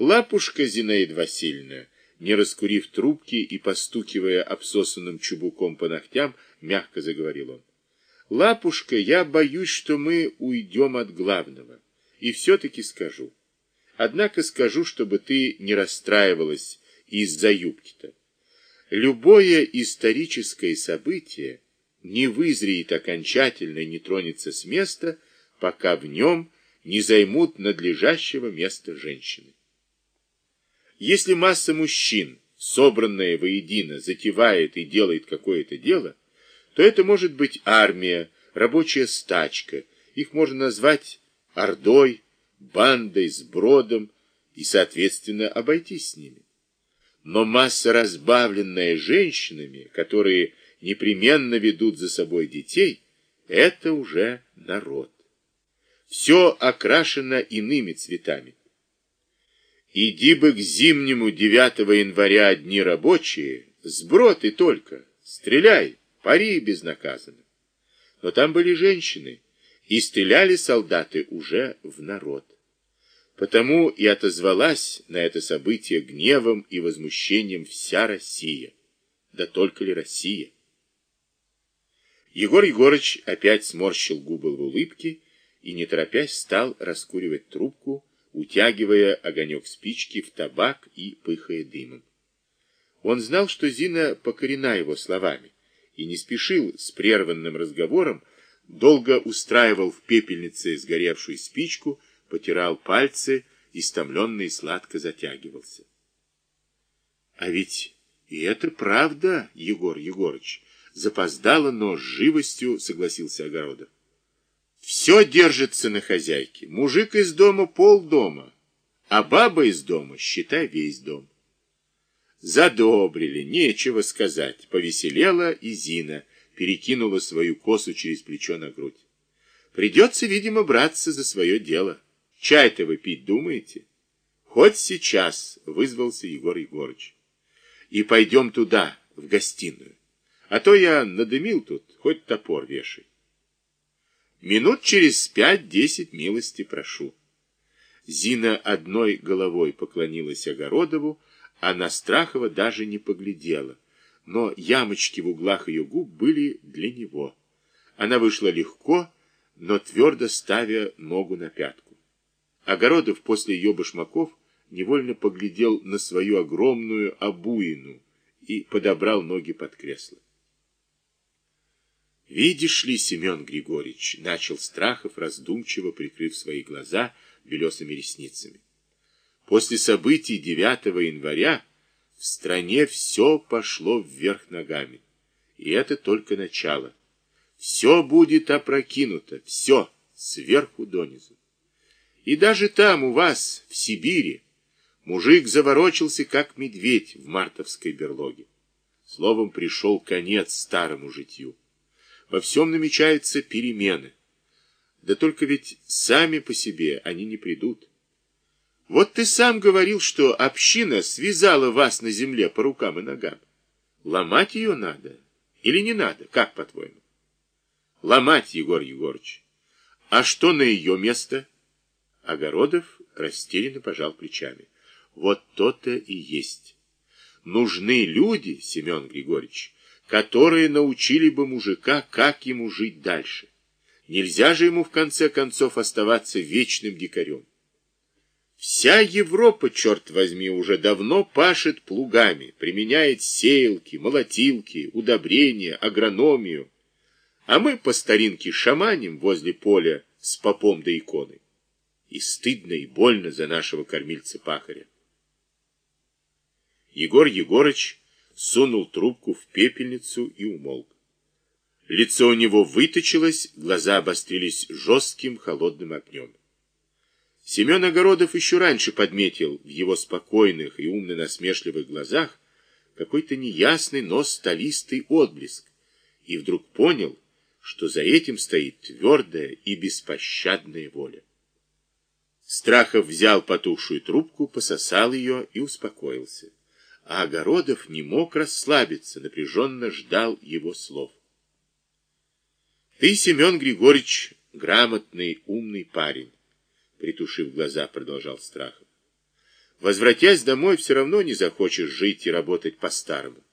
Лапушка Зинаида Васильевна, не раскурив трубки и постукивая обсосанным чубуком по ногтям, мягко заговорил он. Лапушка, я боюсь, что мы уйдем от главного. И все-таки скажу. Однако скажу, чтобы ты не расстраивалась из-за юбки-то. Любое историческое событие не вызреет окончательно и не тронется с места, пока в нем не займут надлежащего места женщины. Если масса мужчин, собранная воедино, затевает и делает какое-то дело, то это может быть армия, рабочая стачка, их можно назвать ордой, бандой, сбродом и, соответственно, обойтись с ними. Но масса, разбавленная женщинами, которые непременно ведут за собой детей, это уже народ. Все окрашено иными цветами. Иди бы к зимнему 9 января дни рабочие, сброд и только, стреляй, пари безнаказанно. Но там были женщины, и стреляли солдаты уже в народ. Потому и отозвалась на это событие гневом и возмущением вся Россия. Да только ли Россия? Егор Егорыч опять сморщил губы в улыбке и, не торопясь, стал раскуривать трубку, утягивая огонек спички в табак и пыхая дымом. Он знал, что Зина покорена его словами, и не спешил с прерванным разговором, долго устраивал в пепельнице сгоревшую спичку, потирал пальцы, истомленно и сладко затягивался. А ведь и это правда, Егор Егорыч, запоздало, но с живостью согласился Огородов. Все держится на хозяйке. Мужик из дома пол дома, а баба из дома, считай, весь дом. Задобрили, нечего сказать. Повеселела и Зина, перекинула свою косу через плечо на грудь. Придется, видимо, браться за свое дело. Чай-то вы пить думаете? Хоть сейчас, вызвался Егор Егорыч. И пойдем туда, в гостиную. А то я надымил тут, хоть топор вешай. Минут через пять-десять милости прошу. Зина одной головой поклонилась Огородову, а на Страхова даже не поглядела, но ямочки в углах ее губ были для него. Она вышла легко, но твердо ставя ногу на пятку. Огородов после ее башмаков невольно поглядел на свою огромную обуину и подобрал ноги под кресло. «Видишь ли, Семен Григорьевич, — начал Страхов, раздумчиво прикрыв свои глаза белесыми ресницами, — после событий 9 января в стране все пошло вверх ногами. И это только начало. Все будет опрокинуто, все, сверху донизу. И даже там, у вас, в Сибири, мужик заворочился, как медведь в мартовской берлоге. Словом, пришел конец старому житью. Во всем намечаются перемены. Да только ведь сами по себе они не придут. Вот ты сам говорил, что община связала вас на земле по рукам и ногам. Ломать ее надо или не надо, как по-твоему? Ломать, Егор Егорыч. А что на ее место? Огородов растерянно пожал плечами. Вот то-то и есть. Нужны люди, Семен Григорьевич, которые научили бы мужика, как ему жить дальше. Нельзя же ему в конце концов оставаться вечным дикарем. Вся Европа, черт возьми, уже давно пашет плугами, применяет сеялки, молотилки, удобрения, агрономию. А мы по старинке шаманим возле поля с попом да иконой. И стыдно, и больно за нашего кормильца-пахаря. Егор Егорыч сунул трубку в пепельницу и умолк. Лицо у него выточилось, глаза обострились жестким холодным огнем. Семен Огородов еще раньше подметил в его спокойных и умно-насмешливых глазах какой-то неясный, но столистый отблеск, и вдруг понял, что за этим стоит твердая и беспощадная воля. Страхов взял потухшую трубку, пососал ее и успокоился а Огородов не мог расслабиться, напряженно ждал его слов. Ты, Семен Григорьевич, грамотный, умный парень, притушив глаза, продолжал Страхов. Возвратясь домой, все равно не захочешь жить и работать по-старому.